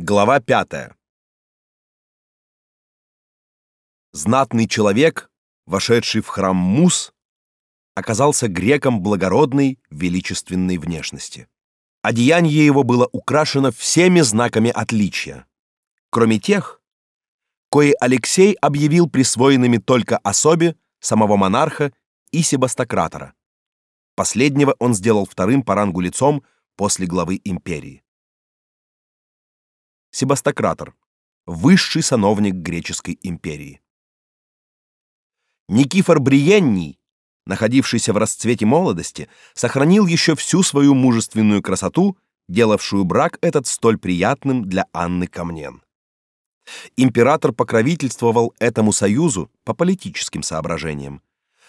Глава пятая. Знатный человек, вошедший в храм Мус, оказался греком благородной, величественной внешности. Одеяние его было украшено всеми знаками отличия, кроме тех, кои Алексей объявил присвоенными только особе самого монарха и себастократора. Последнего он сделал вторым по рангу лицом после главы империи. Себастократор, высший сановник греческой империи. Никифор Бриенний, находившийся в расцвете молодости, сохранил еще всю свою мужественную красоту, делавшую брак этот столь приятным для Анны Камнен. Император покровительствовал этому союзу по политическим соображениям,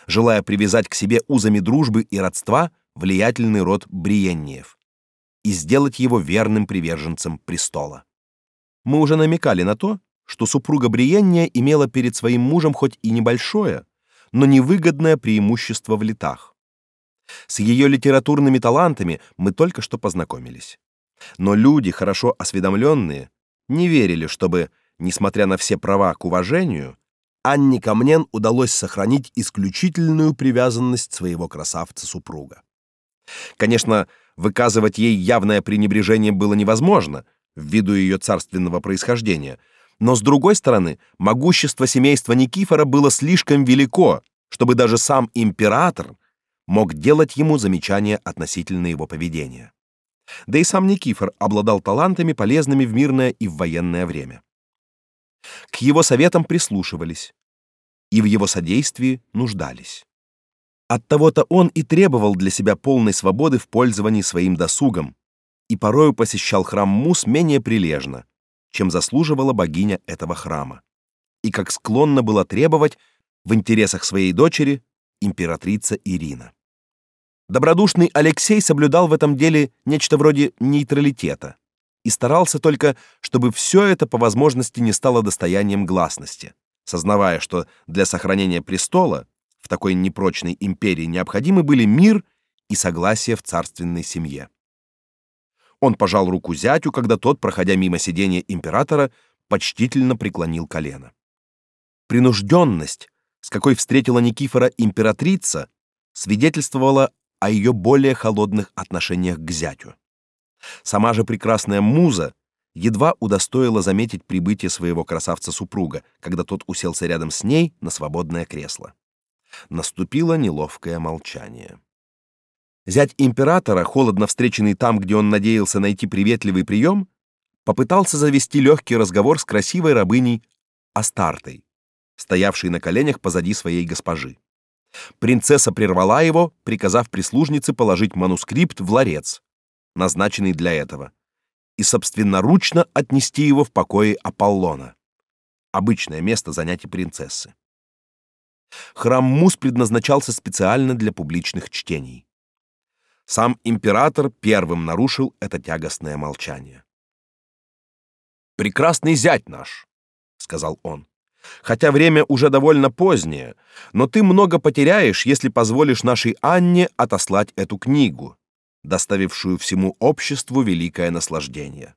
желая привязать к себе узами дружбы и родства влиятельный род Бриенниев и сделать его верным приверженцем престола. Мы уже намекали на то, что супруга Бриенния имела перед своим мужем хоть и небольшое, но невыгодное преимущество в летах. С ее литературными талантами мы только что познакомились. Но люди, хорошо осведомленные, не верили, чтобы, несмотря на все права к уважению, Анне Камнен удалось сохранить исключительную привязанность своего красавца-супруга. Конечно, выказывать ей явное пренебрежение было невозможно — ввиду ее царственного происхождения, но с другой стороны, могущество семейства Никифора было слишком велико, чтобы даже сам император мог делать ему замечания относительно его поведения. Да и сам Никифор обладал талантами, полезными в мирное и в военное время. К его советам прислушивались и в его содействии нуждались. Оттого-то он и требовал для себя полной свободы в пользовании своим досугом, и порою посещал храм Мус менее прилежно, чем заслуживала богиня этого храма, и как склонна была требовать в интересах своей дочери императрица Ирина. Добродушный Алексей соблюдал в этом деле нечто вроде нейтралитета и старался только, чтобы все это по возможности не стало достоянием гласности, сознавая, что для сохранения престола в такой непрочной империи необходимы были мир и согласие в царственной семье. Он пожал руку зятю, когда тот, проходя мимо сидения императора, почтительно преклонил колено. Принужденность, с какой встретила Никифора императрица, свидетельствовала о ее более холодных отношениях к зятю. Сама же прекрасная муза едва удостоила заметить прибытие своего красавца-супруга, когда тот уселся рядом с ней на свободное кресло. Наступило неловкое молчание. Зять императора, холодно встреченный там, где он надеялся найти приветливый прием, попытался завести легкий разговор с красивой рабыней Астартой, стоявшей на коленях позади своей госпожи. Принцесса прервала его, приказав прислужнице положить манускрипт в ларец, назначенный для этого, и собственноручно отнести его в покои Аполлона, обычное место занятий принцессы. Храм Мус предназначался специально для публичных чтений. Сам император первым нарушил это тягостное молчание. Прекрасный зять наш, сказал он. Хотя время уже довольно позднее, но ты много потеряешь, если позволишь нашей Анне отослать эту книгу, доставившую всему обществу великое наслаждение.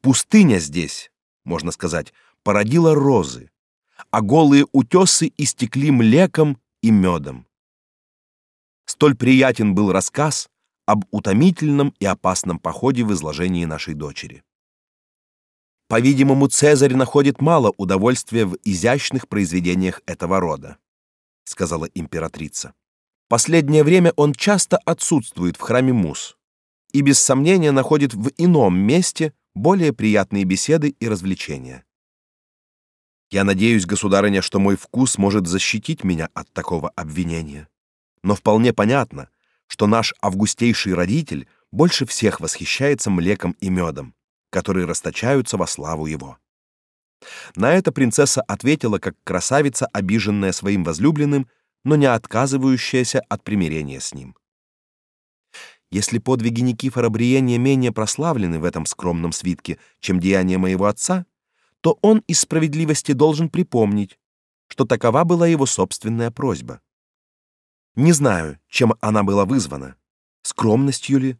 Пустыня здесь, можно сказать, породила розы, а голые утесы истекли млеком и медом. Столь приятен был рассказ об утомительном и опасном походе в изложении нашей дочери. По-видимому, Цезарь находит мало удовольствия в изящных произведениях этого рода, сказала императрица. Последнее время он часто отсутствует в храме Мус и без сомнения находит в ином месте более приятные беседы и развлечения. Я надеюсь, государыня, что мой вкус может защитить меня от такого обвинения но вполне понятно, что наш августейший родитель больше всех восхищается млеком и медом, которые расточаются во славу его. На это принцесса ответила как красавица, обиженная своим возлюбленным, но не отказывающаяся от примирения с ним. Если подвиги Никифора Бриения менее прославлены в этом скромном свитке, чем деяния моего отца, то он из справедливости должен припомнить, что такова была его собственная просьба. Не знаю, чем она была вызвана: скромностью ли,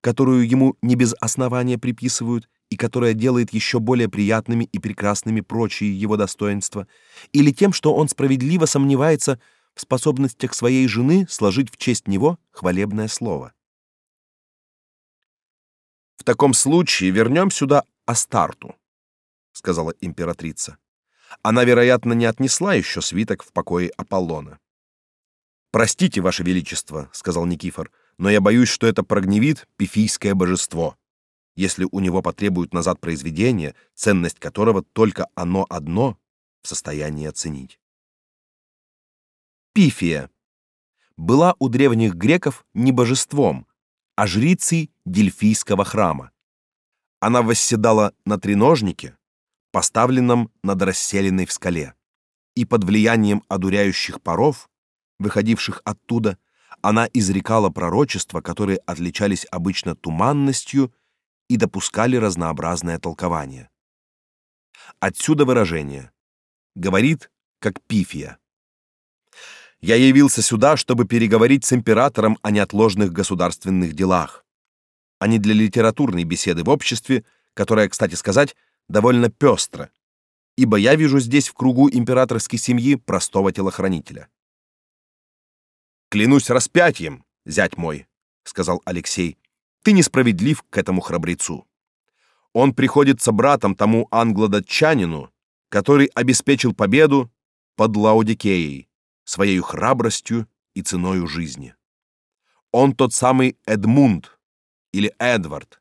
которую ему не без основания приписывают, и которая делает еще более приятными и прекрасными прочие его достоинства, или тем, что он справедливо сомневается в способностях своей жены сложить в честь него хвалебное слово. В таком случае вернем сюда Астарту, сказала императрица. Она, вероятно, не отнесла еще свиток в покое Аполлона. Простите, ваше величество, сказал Никифор, но я боюсь, что это прогневит пифийское божество, если у него потребуют назад произведение, ценность которого только оно одно в состоянии оценить. Пифия была у древних греков не божеством, а жрицей Дельфийского храма. Она восседала на треножнике, поставленном над расселенной в скале, и под влиянием одуряющих паров, выходивших оттуда, она изрекала пророчества, которые отличались обычно туманностью и допускали разнообразное толкование. Отсюда выражение «говорит, как пифия». Я явился сюда, чтобы переговорить с императором о неотложных государственных делах, а не для литературной беседы в обществе, которая, кстати сказать, довольно пестра, ибо я вижу здесь в кругу императорской семьи простого телохранителя. Клянусь распятием, зять мой, сказал Алексей. Ты несправедлив к этому храбрецу. Он приходится братом тому англо-датчанину, который обеспечил победу под Лаодикеей своей храбростью и ценою жизни. Он тот самый Эдмунд или Эдвард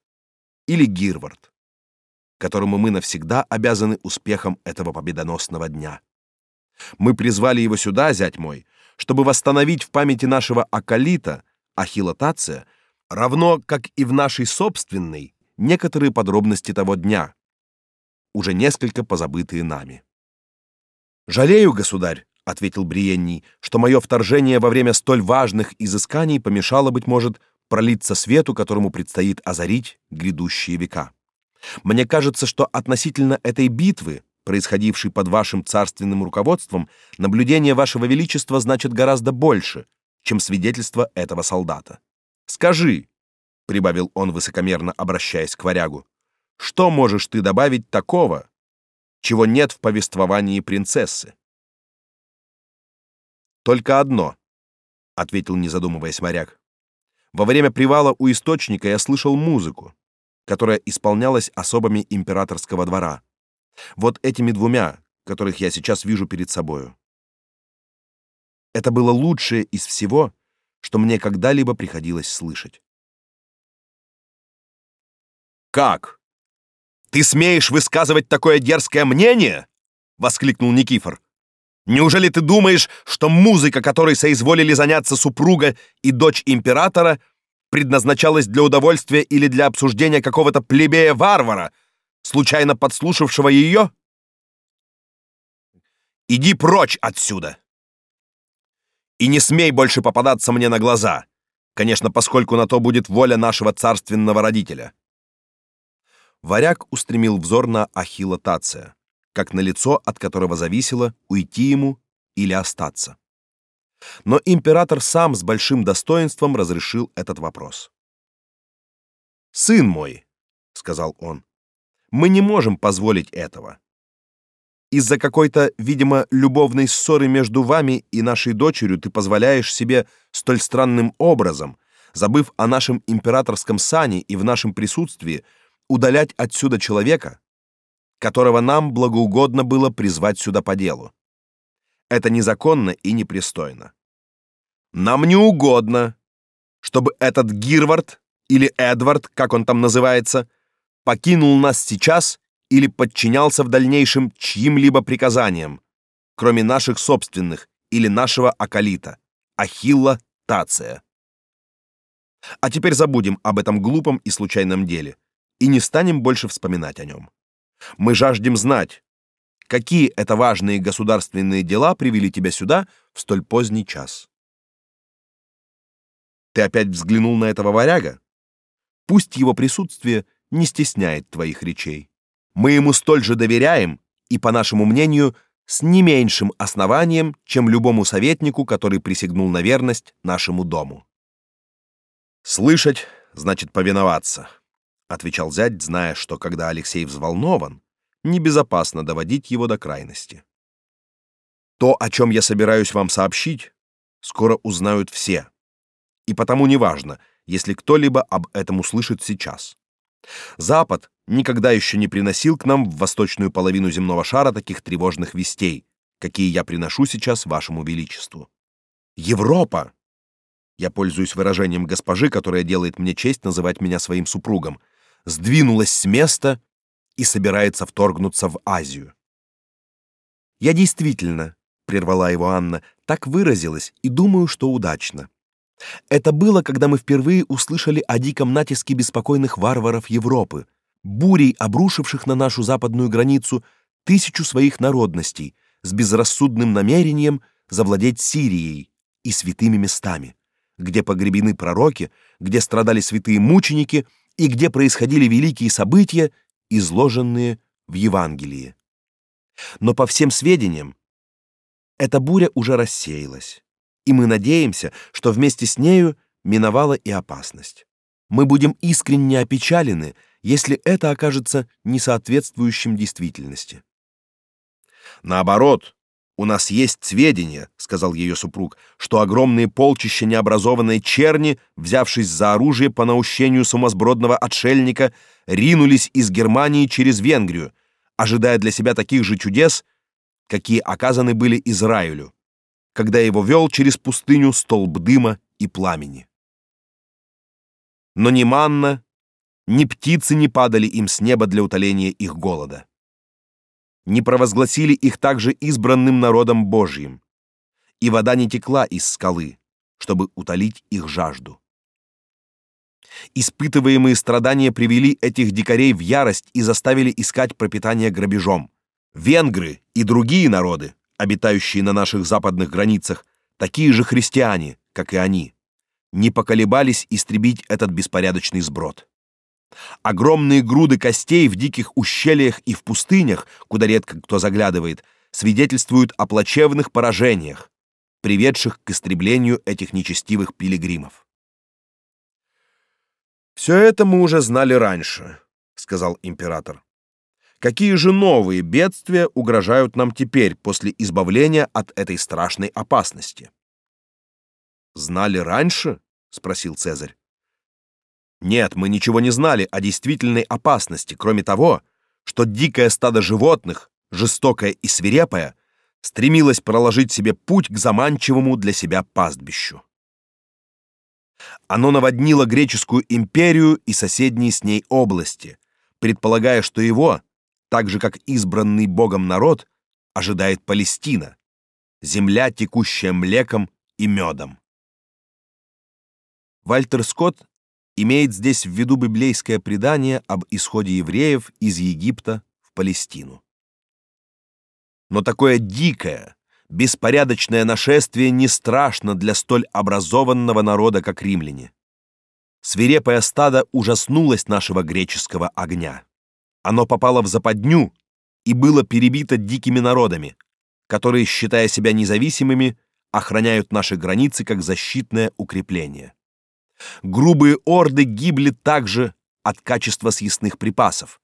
или Гирвард, которому мы навсегда обязаны успехом этого победоносного дня. Мы призвали его сюда, зять мой, чтобы восстановить в памяти нашего акалита Ахилла Тация, равно как и в нашей собственной, некоторые подробности того дня, уже несколько позабытые нами. Жалею, государь, ответил Бриенний, что мое вторжение во время столь важных изысканий помешало быть может пролиться свету, которому предстоит озарить грядущие века. Мне кажется, что относительно этой битвы, происходившей под вашим царственным руководством, наблюдение вашего величества значит гораздо больше, чем свидетельство этого солдата. Скажи, прибавил он высокомерно, обращаясь к варягу, что можешь ты добавить такого, чего нет в повествовании принцессы? Только одно, ответил не задумываясь моряк. Во время привала у источника я слышал музыку, которая исполнялась особами императорского двора. Вот этими двумя, которых я сейчас вижу перед собою. Это было лучшее из всего, что мне когда-либо приходилось слышать. Как? Ты смеешь высказывать такое дерзкое мнение? воскликнул Никифор. Неужели ты думаешь, что музыка, которой соизволили заняться супруга и дочь императора, предназначалась для удовольствия или для обсуждения какого-то плебея-варвара, случайно подслушавшего ее? Иди прочь отсюда. И не смей больше попадаться мне на глаза. Конечно, поскольку на то будет воля нашего царственного родителя. Варяг устремил взор на Ахилла Тация как на лицо, от которого зависело уйти ему или остаться. Но император сам с большим достоинством разрешил этот вопрос. Сын мой, сказал он, мы не можем позволить этого. Из-за какой-то, видимо, любовной ссоры между вами и нашей дочерью ты позволяешь себе столь странным образом, забыв о нашем императорском сане и в нашем присутствии, удалять отсюда человека, которого нам благоугодно было призвать сюда по делу. Это незаконно и непристойно. Нам не угодно, чтобы этот Гирвард или Эдвард, как он там называется, покинул нас сейчас или подчинялся в дальнейшем чьим-либо приказаниям, кроме наших собственных или нашего акалита, Ахилла Тация. А теперь забудем об этом глупом и случайном деле и не станем больше вспоминать о нем. Мы жаждем знать, какие это важные государственные дела привели тебя сюда в столь поздний час. Ты опять взглянул на этого варяга? Пусть его присутствие не стесняет твоих речей. Мы ему столь же доверяем и, по нашему мнению, с не меньшим основанием, чем любому советнику, который присягнул на верность нашему дому. Слышать значит повиноваться, отвечал зять, зная, что когда Алексей взволнован, небезопасно доводить его до крайности. То, о чем я собираюсь вам сообщить, скоро узнают все. И потому неважно, если кто-либо об этом услышит сейчас. Запад никогда еще не приносил к нам в восточную половину земного шара таких тревожных вестей, какие я приношу сейчас вашему величеству. Европа я пользуюсь выражением госпожи, которая делает мне честь называть меня своим супругом, сдвинулась с места и собирается вторгнуться в Азию. Я действительно, прервала его Анна, так выразилась и думаю, что удачно. Это было, когда мы впервые услышали о диком натиске беспокойных варваров Европы, бурей обрушивших на нашу западную границу тысячу своих народностей с безрассудным намерением завладеть Сирией и святыми местами где погребены пророки, где страдали святые мученики и где происходили великие события, изложенные в Евангелии. Но по всем сведениям, эта буря уже рассеялась, и мы надеемся, что вместе с нею миновала и опасность. Мы будем искренне опечалены, если это окажется несоответствующим действительности. Наоборот, у нас есть сведения, сказал ее супруг, что огромные полчища необразованной черни, взявшись за оружие по наущению сумасбродного отшельника, ринулись из Германии через Венгрию, ожидая для себя таких же чудес, какие оказаны были Израилю, когда его вел через пустыню столб дыма и пламени. Но ни манна, ни птицы не падали им с неба для утоления их голода не провозгласили их также избранным народом Божьим, и вода не текла из скалы, чтобы утолить их жажду. Испытываемые страдания привели этих дикарей в ярость и заставили искать пропитание грабежом. Венгры и другие народы, обитающие на наших западных границах, такие же христиане, как и они, не поколебались истребить этот беспорядочный сброд. Огромные груды костей в диких ущельях и в пустынях, куда редко кто заглядывает, свидетельствуют о плачевных поражениях, приведших к истреблению этих нечестивых пилигримов. Все это мы уже знали раньше, сказал император. Какие же новые бедствия угрожают нам теперь после избавления от этой страшной опасности? Знали раньше? спросил Цезарь. Нет, мы ничего не знали о действительной опасности, кроме того, что дикое стадо животных, жестокое и свирепое, стремилось проложить себе путь к заманчивому для себя пастбищу. Оно наводнило греческую империю и соседние с ней области, предполагая, что его, так же как избранный Богом народ, ожидает Палестина, земля, текущая млеком и медом. Вальтер Скотт имеет здесь в виду библейское предание об исходе евреев из Египта в Палестину. Но такое дикое, беспорядочное нашествие не страшно для столь образованного народа, как римляне. Свирепое стадо ужаснулось нашего греческого огня. Оно попало в западню и было перебито дикими народами, которые, считая себя независимыми, охраняют наши границы как защитное укрепление. Грубые орды гибли также от качества съестных припасов,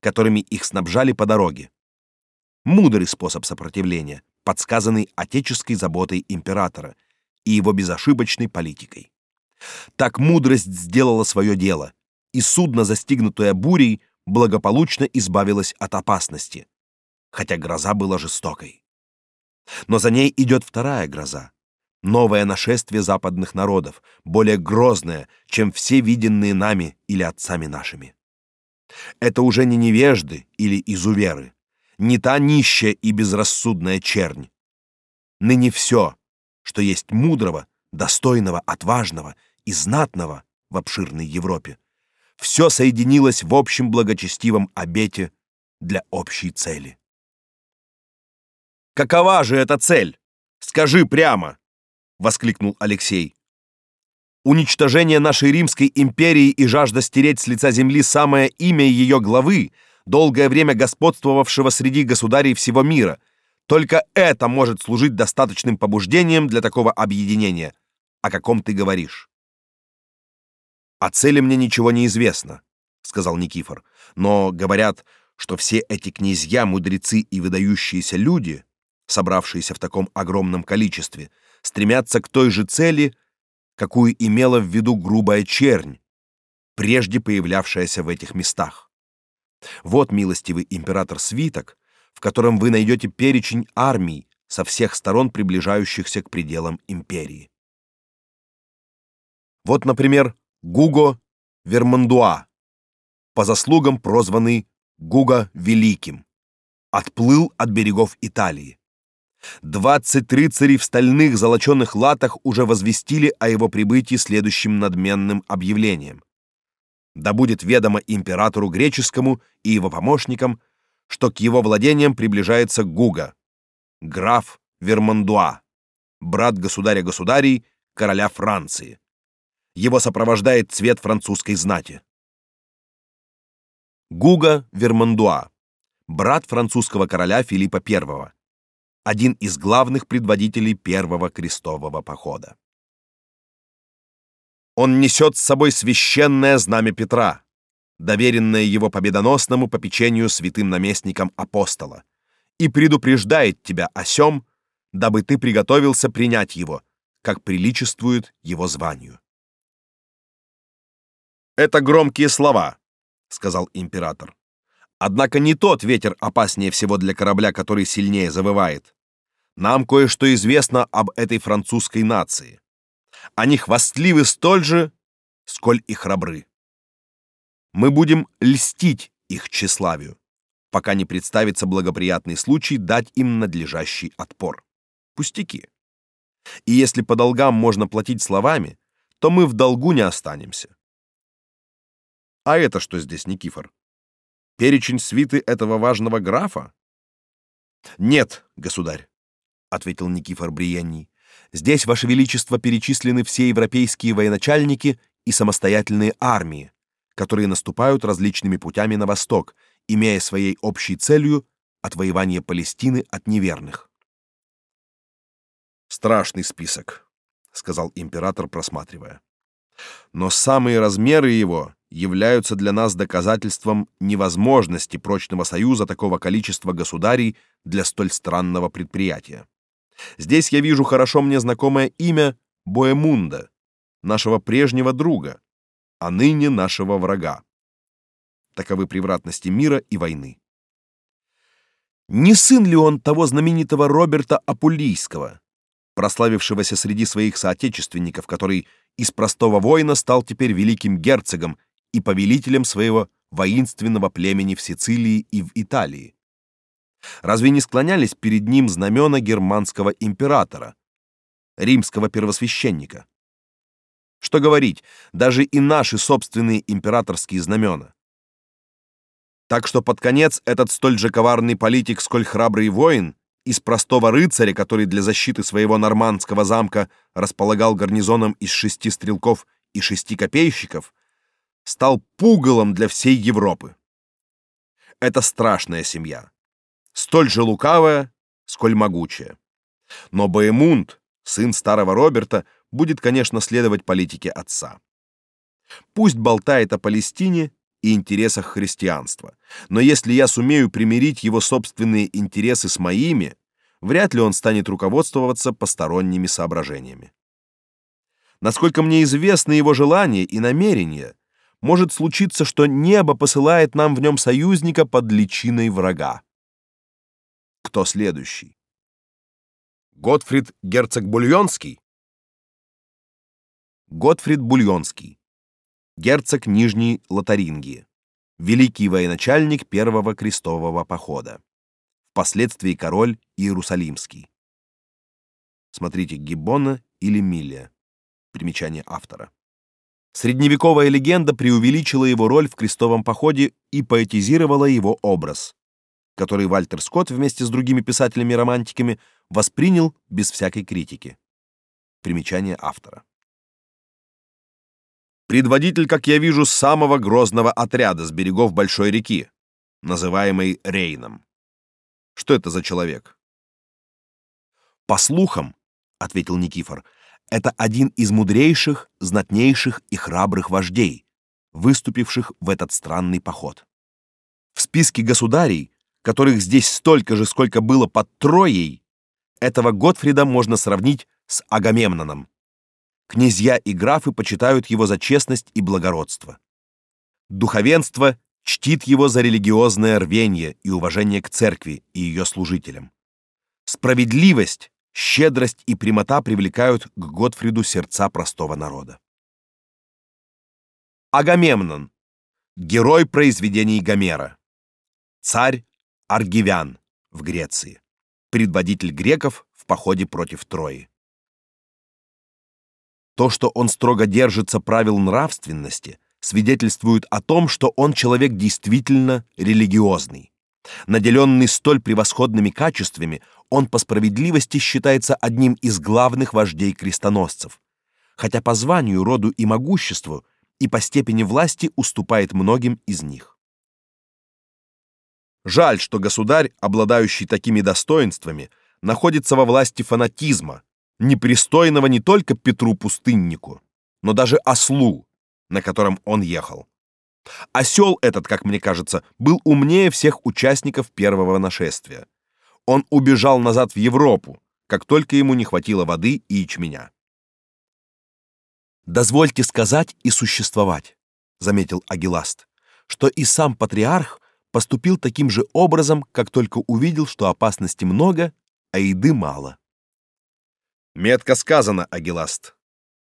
которыми их снабжали по дороге. Мудрый способ сопротивления, подсказанный отеческой заботой императора и его безошибочной политикой. Так мудрость сделала свое дело, и судно, застигнутое бурей, благополучно избавилось от опасности, хотя гроза была жестокой. Но за ней идет вторая гроза, новое нашествие западных народов, более грозное, чем все виденные нами или отцами нашими. Это уже не невежды или изуверы, не та нищая и безрассудная чернь. Ныне все, что есть мудрого, достойного, отважного и знатного в обширной Европе, все соединилось в общем благочестивом обете для общей цели. Какова же эта цель? Скажи прямо, воскликнул Алексей. Уничтожение нашей Римской империи и жажда стереть с лица земли самое имя ее главы, долгое время господствовавшего среди государей всего мира. Только это может служить достаточным побуждением для такого объединения, о каком ты говоришь. О цели мне ничего не известно, сказал Никифор. Но говорят, что все эти князья, мудрецы и выдающиеся люди, собравшиеся в таком огромном количестве, стремятся к той же цели, какую имела в виду грубая чернь, прежде появлявшаяся в этих местах. Вот, милостивый император, свиток, в котором вы найдете перечень армий со всех сторон приближающихся к пределам империи. Вот, например, Гуго Вермандуа, по заслугам прозванный Гуго Великим, отплыл от берегов Италии. Двадцать рыцарей в стальных золоченых латах уже возвестили о его прибытии следующим надменным объявлением. Да будет ведомо императору греческому и его помощникам, что к его владениям приближается Гуга, граф Вермандуа, брат государя государей, короля Франции. Его сопровождает цвет французской знати. Гуга Вермандуа, брат французского короля Филиппа I, один из главных предводителей первого крестового похода. Он несет с собой священное знамя Петра, доверенное его победоносному попечению святым наместником апостола, и предупреждает тебя о сём, дабы ты приготовился принять его, как приличествует его званию. Это громкие слова, сказал император. Однако не тот ветер опаснее всего для корабля, который сильнее завывает. Нам кое-что известно об этой французской нации. Они хвастливы столь же, сколь и храбры. Мы будем льстить их тщеславию, пока не представится благоприятный случай дать им надлежащий отпор. Пустяки. И если по долгам можно платить словами, то мы в долгу не останемся. А это что здесь, Никифор? Перечень свиты этого важного графа? Нет, государь, ответил Никифор Бриенний. Здесь, ваше величество, перечислены все европейские военачальники и самостоятельные армии, которые наступают различными путями на восток, имея своей общей целью отвоевание Палестины от неверных. Страшный список, сказал император, просматривая. Но самые размеры его являются для нас доказательством невозможности прочного союза такого количества государей для столь странного предприятия. Здесь я вижу хорошо мне знакомое имя Боемунда, нашего прежнего друга, а ныне нашего врага. Таковы превратности мира и войны. Не сын ли он того знаменитого Роберта Апулийского, прославившегося среди своих соотечественников, который из простого воина стал теперь великим герцогом и повелителем своего воинственного племени в Сицилии и в Италии. Разве не склонялись перед ним знамена германского императора, римского первосвященника? Что говорить, даже и наши собственные императорские знамена. Так что под конец этот столь же коварный политик, сколь храбрый воин, из простого рыцаря, который для защиты своего нормандского замка располагал гарнизоном из шести стрелков и шести копейщиков, стал пугалом для всей Европы. Это страшная семья, столь же лукавая, сколь могучая. Но Боемунд, сын старого Роберта, будет, конечно, следовать политике отца. Пусть болтает о Палестине и интересах христианства, но если я сумею примирить его собственные интересы с моими, вряд ли он станет руководствоваться посторонними соображениями. Насколько мне известны его желания и намерения, может случиться, что небо посылает нам в нем союзника под личиной врага. Кто следующий? Готфрид герцог Бульонский? Готфрид Бульонский. Герцог Нижней Лотарингии. Великий военачальник первого крестового похода. Впоследствии король Иерусалимский. Смотрите Гиббона или Милия. Примечание автора. Средневековая легенда преувеличила его роль в крестовом походе и поэтизировала его образ, который Вальтер Скотт вместе с другими писателями-романтиками воспринял без всякой критики. Примечание автора. Предводитель, как я вижу, самого грозного отряда с берегов большой реки, называемой Рейном. Что это за человек? По слухам, ответил Никифор, это один из мудрейших, знатнейших и храбрых вождей, выступивших в этот странный поход. В списке государей, которых здесь столько же, сколько было под Троей, этого Готфрида можно сравнить с Агамемноном. Князья и графы почитают его за честность и благородство. Духовенство чтит его за религиозное рвение и уважение к церкви и ее служителям. Справедливость, щедрость и прямота привлекают к Готфриду сердца простого народа. Агамемнон. Герой произведений Гомера. Царь Аргивян в Греции. Предводитель греков в походе против Трои. То, что он строго держится правил нравственности, свидетельствует о том, что он человек действительно религиозный. Наделенный столь превосходными качествами, он по справедливости считается одним из главных вождей крестоносцев, хотя по званию, роду и могуществу и по степени власти уступает многим из них. Жаль, что государь, обладающий такими достоинствами, находится во власти фанатизма, непристойного не только Петру пустыннику, но даже ослу, на котором он ехал. Осел этот, как мне кажется, был умнее всех участников первого нашествия. Он убежал назад в Европу, как только ему не хватило воды и ячменя. Дозвольте сказать и существовать, заметил Агиласт, что и сам патриарх поступил таким же образом, как только увидел, что опасности много, а еды мало. Метко сказано, Агиласт,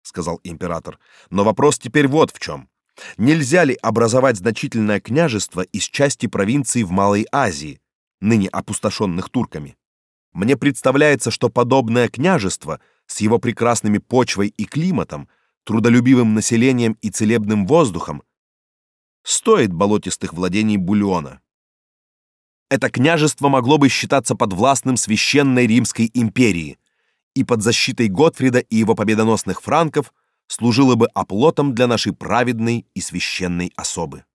сказал император. Но вопрос теперь вот в чем. Нельзя ли образовать значительное княжество из части провинций в Малой Азии, ныне опустошенных турками? Мне представляется, что подобное княжество с его прекрасными почвой и климатом трудолюбивым населением и целебным воздухом стоит болотистых владений Бульона. Это княжество могло бы считаться подвластным священной Римской империи и под защитой Готфрида и его победоносных франков служило бы оплотом для нашей праведной и священной особы.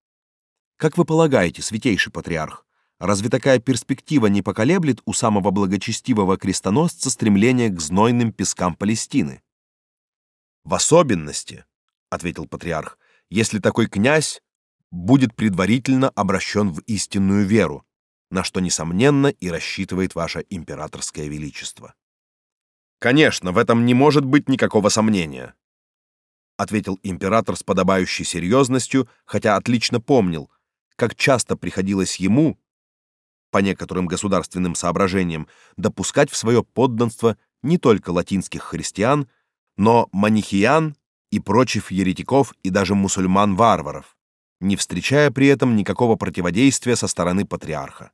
Как вы полагаете, святейший патриарх, разве такая перспектива не поколеблет у самого благочестивого крестоносца стремление к знойным пескам Палестины? В особенности, ответил патриарх, если такой князь будет предварительно обращен в истинную веру, на что несомненно и рассчитывает ваше императорское величество. Конечно, в этом не может быть никакого сомнения, ответил император с подобающей серьезностью, хотя отлично помнил, как часто приходилось ему по некоторым государственным соображениям допускать в свое подданство не только латинских христиан, но манихиян и прочих еретиков и даже мусульман-варваров, не встречая при этом никакого противодействия со стороны патриарха.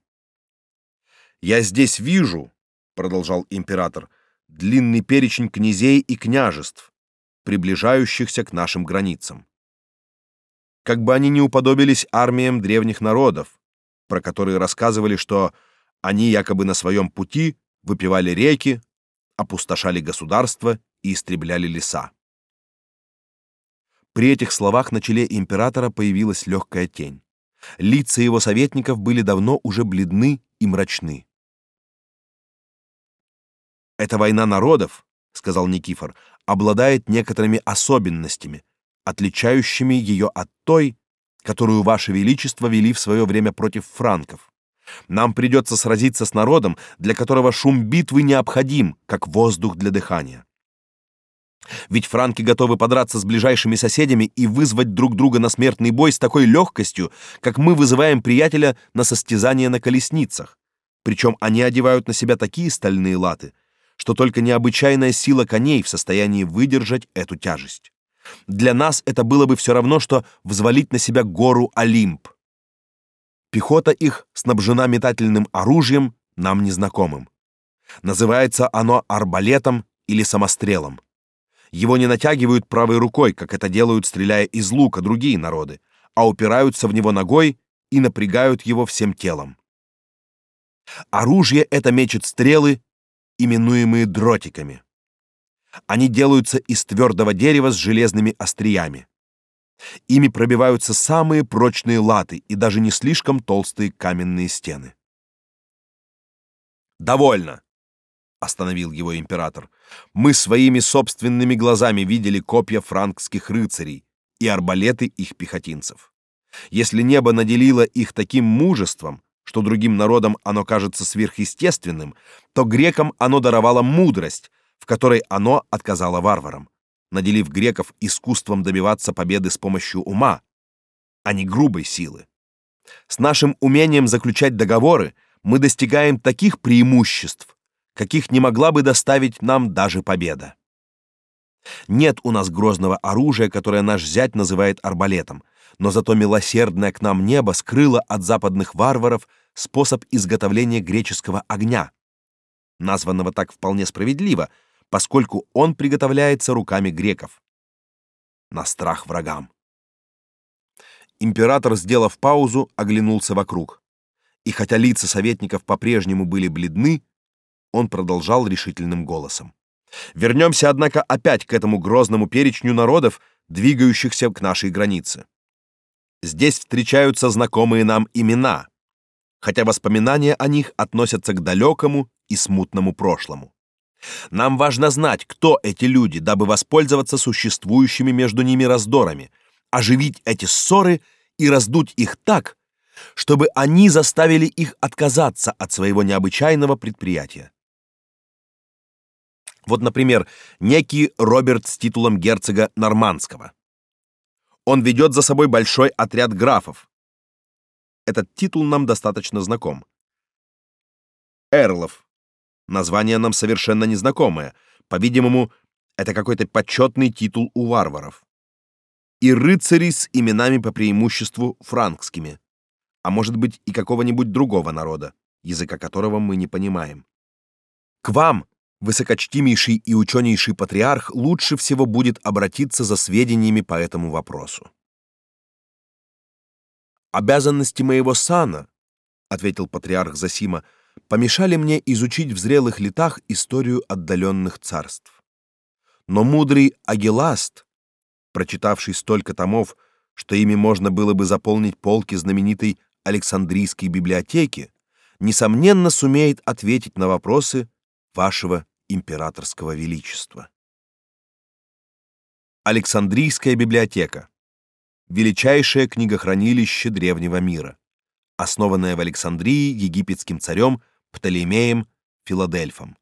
Я здесь вижу, продолжал император, длинный перечень князей и княжеств, приближающихся к нашим границам. Как бы они ни уподобились армиям древних народов, про которые рассказывали, что они якобы на своем пути выпивали реки, опустошали государства и истребляли леса. При этих словах на челе императора появилась легкая тень. Лица его советников были давно уже бледны и мрачны. Эта война народов, сказал Никифор, обладает некоторыми особенностями, отличающими ее от той, которую ваше величество вели в свое время против франков. Нам придется сразиться с народом, для которого шум битвы необходим, как воздух для дыхания. Ведь франки готовы подраться с ближайшими соседями и вызвать друг друга на смертный бой с такой легкостью, как мы вызываем приятеля на состязание на колесницах. Причем они одевают на себя такие стальные латы, что только необычайная сила коней в состоянии выдержать эту тяжесть. Для нас это было бы все равно что взвалить на себя гору Олимп. Пехота их снабжена метательным оружием, нам незнакомым. Называется оно арбалетом или самострелом. Его не натягивают правой рукой, как это делают, стреляя из лука другие народы, а упираются в него ногой и напрягают его всем телом. Оружие это мечет стрелы, именуемые дротиками. Они делаются из твердого дерева с железными остриями. Ими пробиваются самые прочные латы и даже не слишком толстые каменные стены. Довольно, остановил его император. Мы своими собственными глазами видели копья франкских рыцарей и арбалеты их пехотинцев. Если небо наделило их таким мужеством, что другим народам оно кажется сверхъестественным, то грекам оно даровало мудрость, в которой оно отказало варварам, наделив греков искусством добиваться победы с помощью ума, а не грубой силы. С нашим умением заключать договоры мы достигаем таких преимуществ, каких не могла бы доставить нам даже победа. Нет у нас грозного оружия, которое наш зять называет арбалетом, но зато милосердное к нам небо скрыло от западных варваров способ изготовления греческого огня, названного так вполне справедливо, поскольку он приготовляется руками греков. На страх врагам. Император, сделав паузу, оглянулся вокруг. И хотя лица советников по-прежнему были бледны, он продолжал решительным голосом. Вернемся, однако, опять к этому грозному перечню народов, двигающихся к нашей границе. Здесь встречаются знакомые нам имена, хотя воспоминания о них относятся к далекому и смутному прошлому. Нам важно знать, кто эти люди, дабы воспользоваться существующими между ними раздорами, оживить эти ссоры и раздуть их так, чтобы они заставили их отказаться от своего необычайного предприятия. Вот, например, некий Роберт с титулом герцога нормандского. Он ведет за собой большой отряд графов. Этот титул нам достаточно знаком. Эрлов. Название нам совершенно незнакомое. По-видимому, это какой-то почетный титул у варваров. И рыцари с именами по преимуществу франкскими, а может быть и какого-нибудь другого народа, языка которого мы не понимаем. К вам, высокочтимейший и ученейший патриарх лучше всего будет обратиться за сведениями по этому вопросу. Обязанности моего сана, ответил патриарх Засима, помешали мне изучить в зрелых летах историю отдаленных царств. Но мудрый Агиласт, прочитавший столько томов, что ими можно было бы заполнить полки знаменитой Александрийской библиотеки, несомненно сумеет ответить на вопросы вашего императорского величества. Александрийская библиотека. Величайшее книгохранилище древнего мира, основанное в Александрии египетским царем Птолемеем Филадельфом.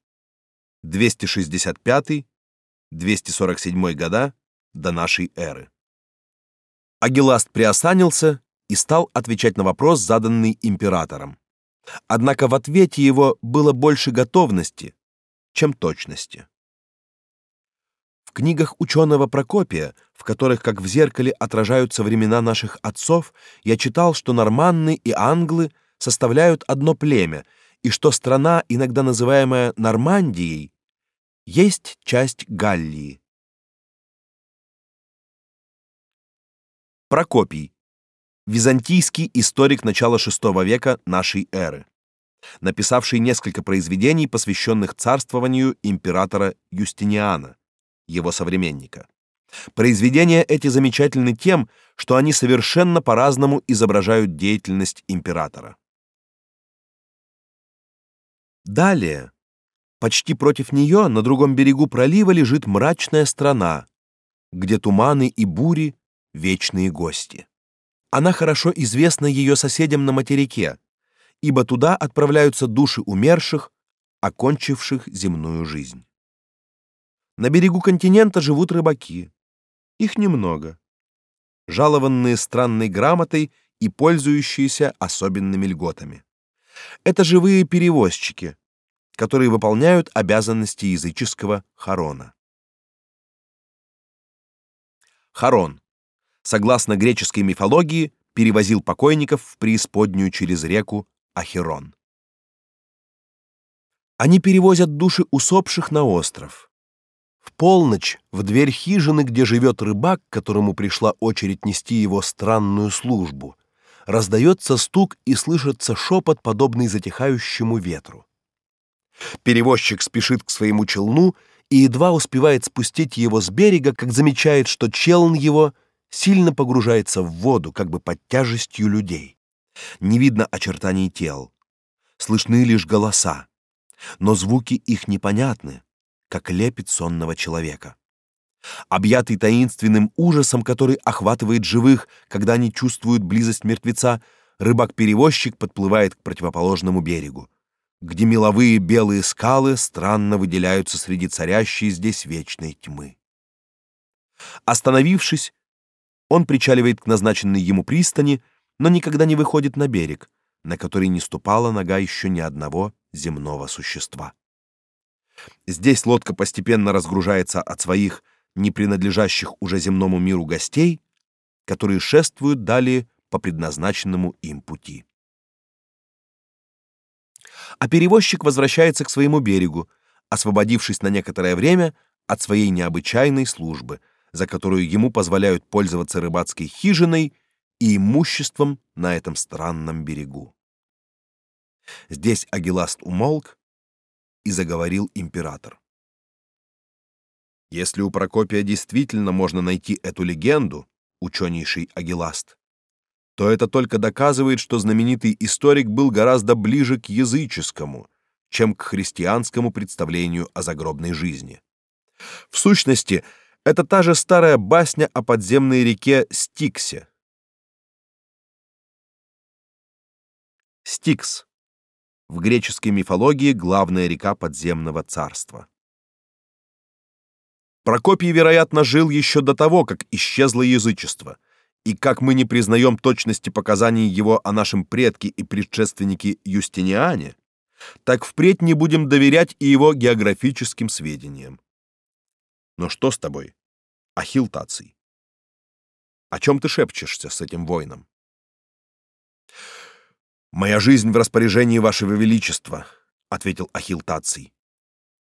265-247 года до нашей эры. Агиласт приосанился и стал отвечать на вопрос, заданный императором. Однако в ответе его было больше готовности, чем точности. В книгах ученого Прокопия, в которых как в зеркале отражаются времена наших отцов, я читал, что норманны и англы составляют одно племя, и что страна, иногда называемая Нормандией, есть часть Галлии. Прокопий. Византийский историк начала VI века нашей эры написавший несколько произведений, посвященных царствованию императора Юстиниана, его современника. Произведения эти замечательны тем, что они совершенно по-разному изображают деятельность императора. Далее, почти против нее, на другом берегу пролива лежит мрачная страна, где туманы и бури вечные гости. Она хорошо известна ее соседям на материке, ибо туда отправляются души умерших, окончивших земную жизнь. На берегу континента живут рыбаки. Их немного. Жалованные странной грамотой и пользующиеся особенными льготами. Это живые перевозчики, которые выполняют обязанности языческого Харона. Харон, согласно греческой мифологии, перевозил покойников в преисподнюю через реку Ахирон. Они перевозят души усопших на остров. В полночь в дверь хижины, где живет рыбак, которому пришла очередь нести его странную службу, раздается стук и слышится шепот, подобный затихающему ветру. Перевозчик спешит к своему челну и едва успевает спустить его с берега, как замечает, что челн его сильно погружается в воду, как бы под тяжестью людей. Не видно очертаний тел. Слышны лишь голоса, но звуки их непонятны, как лепет сонного человека. Объятый таинственным ужасом, который охватывает живых, когда они чувствуют близость мертвеца, рыбак-перевозчик подплывает к противоположному берегу, где меловые белые скалы странно выделяются среди царящей здесь вечной тьмы. Остановившись, он причаливает к назначенной ему пристани, но никогда не выходит на берег, на который не ступала нога еще ни одного земного существа. Здесь лодка постепенно разгружается от своих не принадлежащих уже земному миру гостей, которые шествуют далее по предназначенному им пути. А перевозчик возвращается к своему берегу, освободившись на некоторое время от своей необычайной службы, за которую ему позволяют пользоваться рыбацкой хижиной и имуществом на этом странном берегу. Здесь Агиласт умолк и заговорил император. Если у Прокопия действительно можно найти эту легенду, ученейший Агиласт, то это только доказывает, что знаменитый историк был гораздо ближе к языческому, чем к христианскому представлению о загробной жизни. В сущности, это та же старая басня о подземной реке Стиксе. Стикс. В греческой мифологии главная река подземного царства. Прокопий, вероятно, жил еще до того, как исчезло язычество, и как мы не признаем точности показаний его о нашем предке и предшественнике Юстиниане, так впредь не будем доверять и его географическим сведениям. Но что с тобой, Ахилл Таций? О чем ты шепчешься с этим воином? «Моя жизнь в распоряжении вашего величества», — ответил Ахилл Таций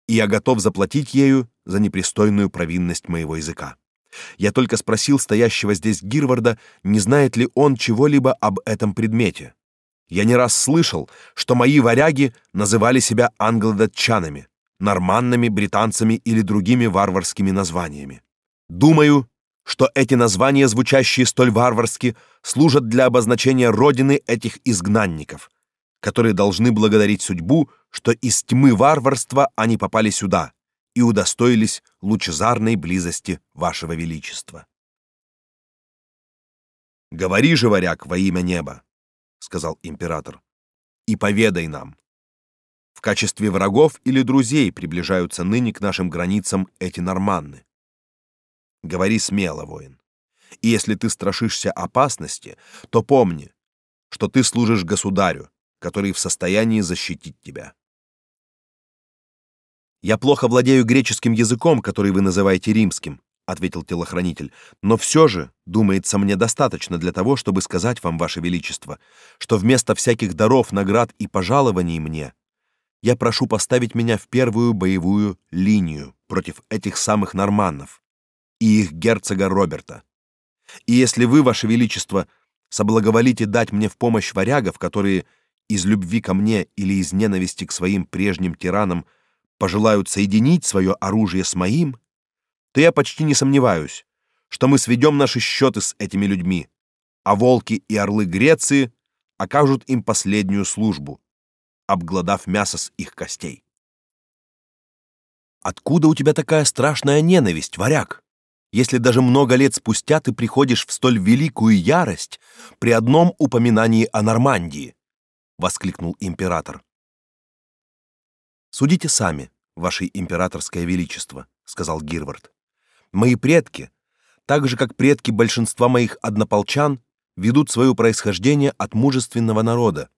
и я готов заплатить ею за непристойную провинность моего языка. Я только спросил стоящего здесь Гирварда, не знает ли он чего-либо об этом предмете. Я не раз слышал, что мои варяги называли себя англодатчанами, норманнами, британцами или другими варварскими названиями. Думаю, что эти названия, звучащие столь варварски, служат для обозначения родины этих изгнанников, которые должны благодарить судьбу, что из тьмы варварства они попали сюда и удостоились лучезарной близости вашего величества. Говори же, варяг, во имя неба, сказал император. И поведай нам, в качестве врагов или друзей приближаются ныне к нашим границам эти норманны. Говори смело, воин. И если ты страшишься опасности, то помни, что ты служишь государю, который в состоянии защитить тебя. Я плохо владею греческим языком, который вы называете римским, ответил телохранитель. Но все же, думается мне достаточно для того, чтобы сказать вам, ваше величество, что вместо всяких даров, наград и пожалований мне я прошу поставить меня в первую боевую линию против этих самых норманнов и их герцога Роберта. И если вы, ваше величество, соблаговолите дать мне в помощь варягов, которые из любви ко мне или из ненависти к своим прежним тиранам пожелают соединить свое оружие с моим, то я почти не сомневаюсь, что мы сведем наши счеты с этими людьми, а волки и орлы Греции окажут им последнюю службу, обглодав мясо с их костей. Откуда у тебя такая страшная ненависть, варяг? Если даже много лет спустя ты приходишь в столь великую ярость при одном упоминании о Нормандии, воскликнул император. Судите сами, ваше императорское величество, сказал Гирвард. Мои предки, так же как предки большинства моих однополчан, ведут свое происхождение от мужественного народа,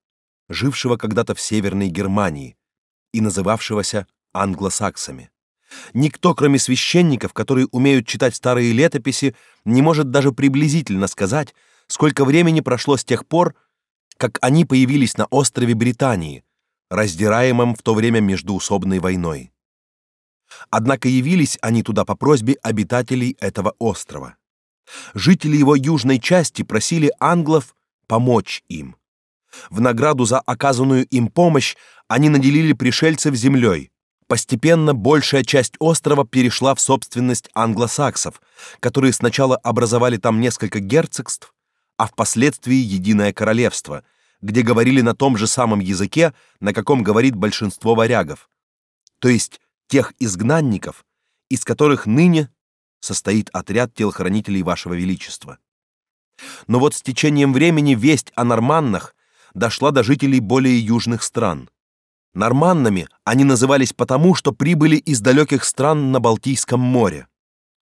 жившего когда-то в Северной Германии и называвшегося англосаксами. Никто, кроме священников, которые умеют читать старые летописи, не может даже приблизительно сказать, сколько времени прошло с тех пор, как они появились на острове Британии, раздираемом в то время междуусобной войной. Однако явились они туда по просьбе обитателей этого острова. Жители его южной части просили англов помочь им. В награду за оказанную им помощь они наделили пришельцев землей. Постепенно большая часть острова перешла в собственность англосаксов, которые сначала образовали там несколько герцогств, а впоследствии единое королевство, где говорили на том же самом языке, на каком говорит большинство варягов, то есть тех изгнанников, из которых ныне состоит отряд телохранителей вашего величества. Но вот с течением времени весть о норманнах дошла до жителей более южных стран. Норманнами они назывались потому, что прибыли из далеких стран на Балтийском море,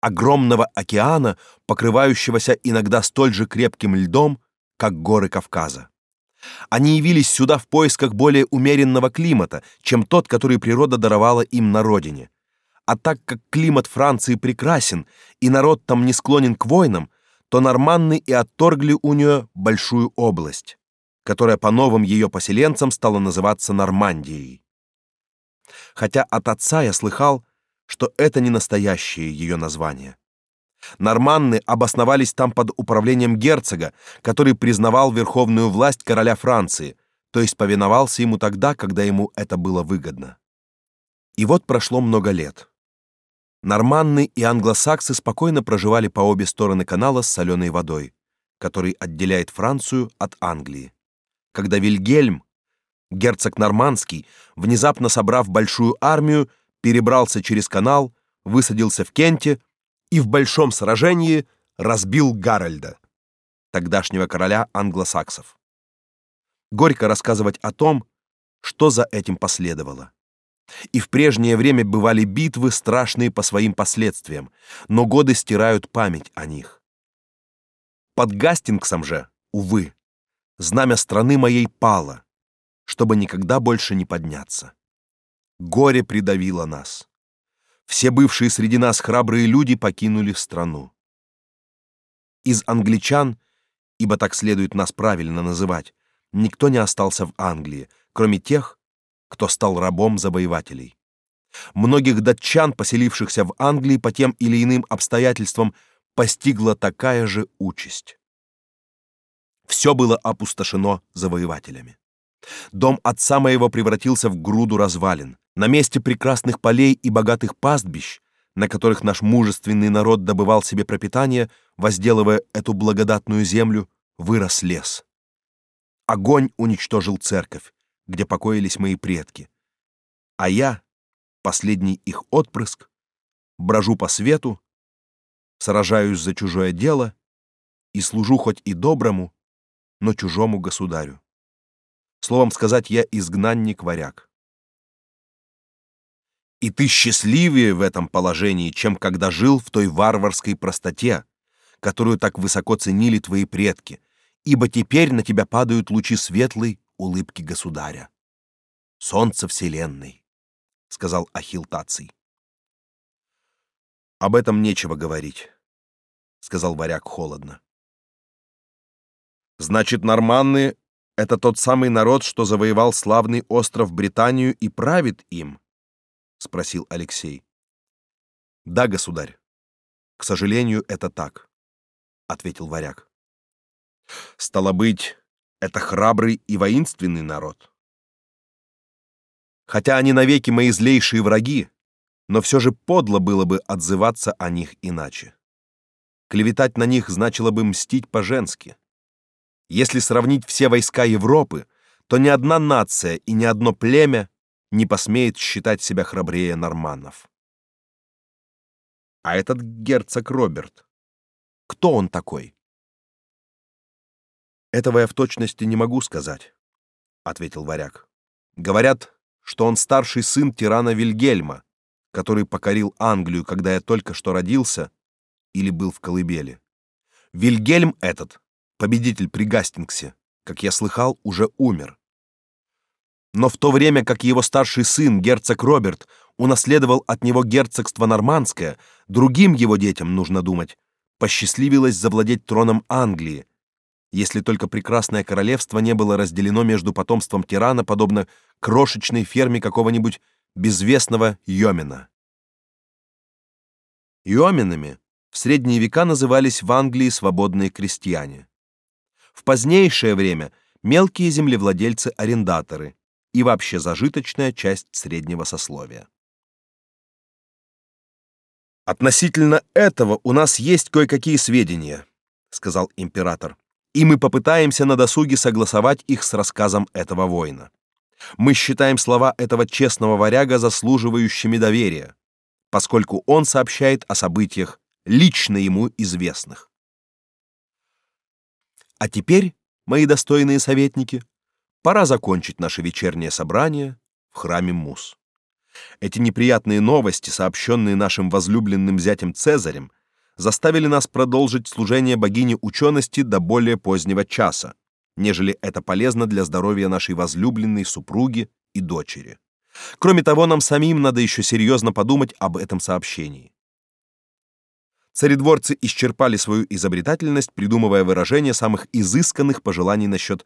огромного океана, покрывающегося иногда столь же крепким льдом, как горы Кавказа. Они явились сюда в поисках более умеренного климата, чем тот, который природа даровала им на родине. А так как климат Франции прекрасен и народ там не склонен к войнам, то норманны и отторгли у нее большую область, которая по новым ее поселенцам стала называться Нормандией. Хотя от отца я слыхал, что это не настоящее ее название. Норманны обосновались там под управлением герцога, который признавал верховную власть короля Франции, то есть повиновался ему тогда, когда ему это было выгодно. И вот прошло много лет. Норманны и англосаксы спокойно проживали по обе стороны канала с соленой водой, который отделяет Францию от Англии. Когда Вильгельм, герцог нормандский, внезапно собрав большую армию, перебрался через канал, высадился в Кенте и в большом сражении разбил Гарольда, тогдашнего короля англосаксов. Горько рассказывать о том, что за этим последовало. И в прежнее время бывали битвы страшные по своим последствиям, но годы стирают память о них. Под Гастингсом же, увы, знамя страны моей пало, чтобы никогда больше не подняться. Горе придавило нас все бывшие среди нас храбрые люди покинули страну. Из англичан, ибо так следует нас правильно называть, никто не остался в Англии, кроме тех, кто стал рабом завоевателей. Многих датчан, поселившихся в Англии по тем или иным обстоятельствам, постигла такая же участь. Все было опустошено завоевателями. Дом отца моего превратился в груду развалин. На месте прекрасных полей и богатых пастбищ, на которых наш мужественный народ добывал себе пропитание, возделывая эту благодатную землю, вырос лес. Огонь уничтожил церковь, где покоились мои предки. А я, последний их отпрыск, брожу по свету, сражаюсь за чужое дело и служу хоть и доброму, но чужому государю. Словом сказать, я изгнанник-варяг. И ты счастливее в этом положении, чем когда жил в той варварской простоте, которую так высоко ценили твои предки, ибо теперь на тебя падают лучи светлой улыбки государя. Солнце вселенной, сказал Ахилл Таций. Об этом нечего говорить, сказал варяг холодно. Значит, норманны — это тот самый народ, что завоевал славный остров Британию и правит им, спросил Алексей. Да, государь. К сожалению, это так, ответил варяг. Стало быть, это храбрый и воинственный народ. Хотя они навеки мои злейшие враги, но все же подло было бы отзываться о них иначе. Клеветать на них значило бы мстить по-женски. Если сравнить все войска Европы, то ни одна нация и ни одно племя не посмеет считать себя храбрее норманнов. А этот герцог Роберт, кто он такой? Этого я в точности не могу сказать, ответил варяг. Говорят, что он старший сын тирана Вильгельма, который покорил Англию, когда я только что родился или был в колыбели. Вильгельм этот, победитель при Гастингсе, как я слыхал, уже умер. Но в то время как его старший сын, герцог Роберт, унаследовал от него герцогство нормандское, другим его детям, нужно думать, посчастливилось завладеть троном Англии, если только прекрасное королевство не было разделено между потомством тирана, подобно крошечной ферме какого-нибудь безвестного йомина. Йоминами в средние века назывались в Англии свободные крестьяне. В позднейшее время мелкие землевладельцы-арендаторы, и вообще зажиточная часть среднего сословия. Относительно этого у нас есть кое-какие сведения, сказал император. И мы попытаемся на досуге согласовать их с рассказом этого воина. Мы считаем слова этого честного варяга заслуживающими доверия, поскольку он сообщает о событиях лично ему известных. А теперь, мои достойные советники, пора закончить наше вечернее собрание в храме Мус. Эти неприятные новости, сообщенные нашим возлюбленным зятем Цезарем, заставили нас продолжить служение богине учености до более позднего часа, нежели это полезно для здоровья нашей возлюбленной супруги и дочери. Кроме того, нам самим надо еще серьезно подумать об этом сообщении. Царедворцы исчерпали свою изобретательность, придумывая выражения самых изысканных пожеланий насчет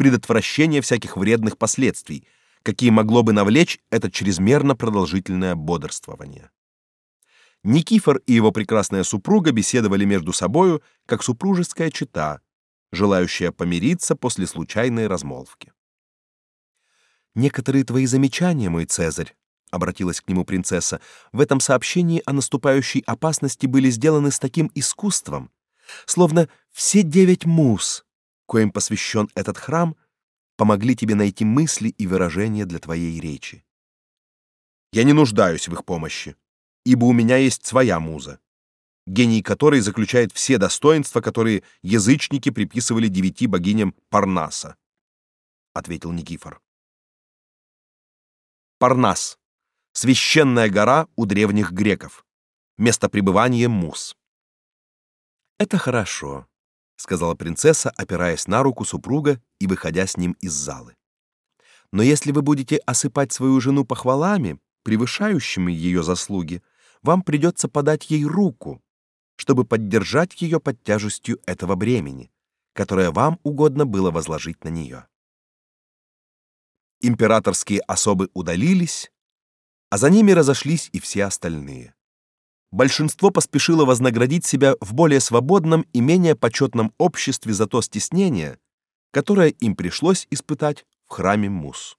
предотвращения всяких вредных последствий, какие могло бы навлечь это чрезмерно продолжительное бодрствование. Никифор и его прекрасная супруга беседовали между собою, как супружеская чета, желающая помириться после случайной размолвки. Некоторые твои замечания, мой Цезарь, обратилась к нему принцесса, в этом сообщении о наступающей опасности были сделаны с таким искусством, словно все девять мус, коим посвящен этот храм, помогли тебе найти мысли и выражения для твоей речи. Я не нуждаюсь в их помощи, ибо у меня есть своя муза, гений которой заключает все достоинства, которые язычники приписывали девяти богиням Парнаса, ответил Никифор. Парнас священная гора у древних греков, место пребывания мус. Это хорошо, сказала принцесса, опираясь на руку супруга и выходя с ним из залы. Но если вы будете осыпать свою жену похвалами, превышающими ее заслуги, вам придется подать ей руку, чтобы поддержать ее под тяжестью этого бремени, которое вам угодно было возложить на нее. Императорские особы удалились, а за ними разошлись и все остальные. Большинство поспешило вознаградить себя в более свободном и менее почетном обществе за то стеснение, которое им пришлось испытать в храме Мус.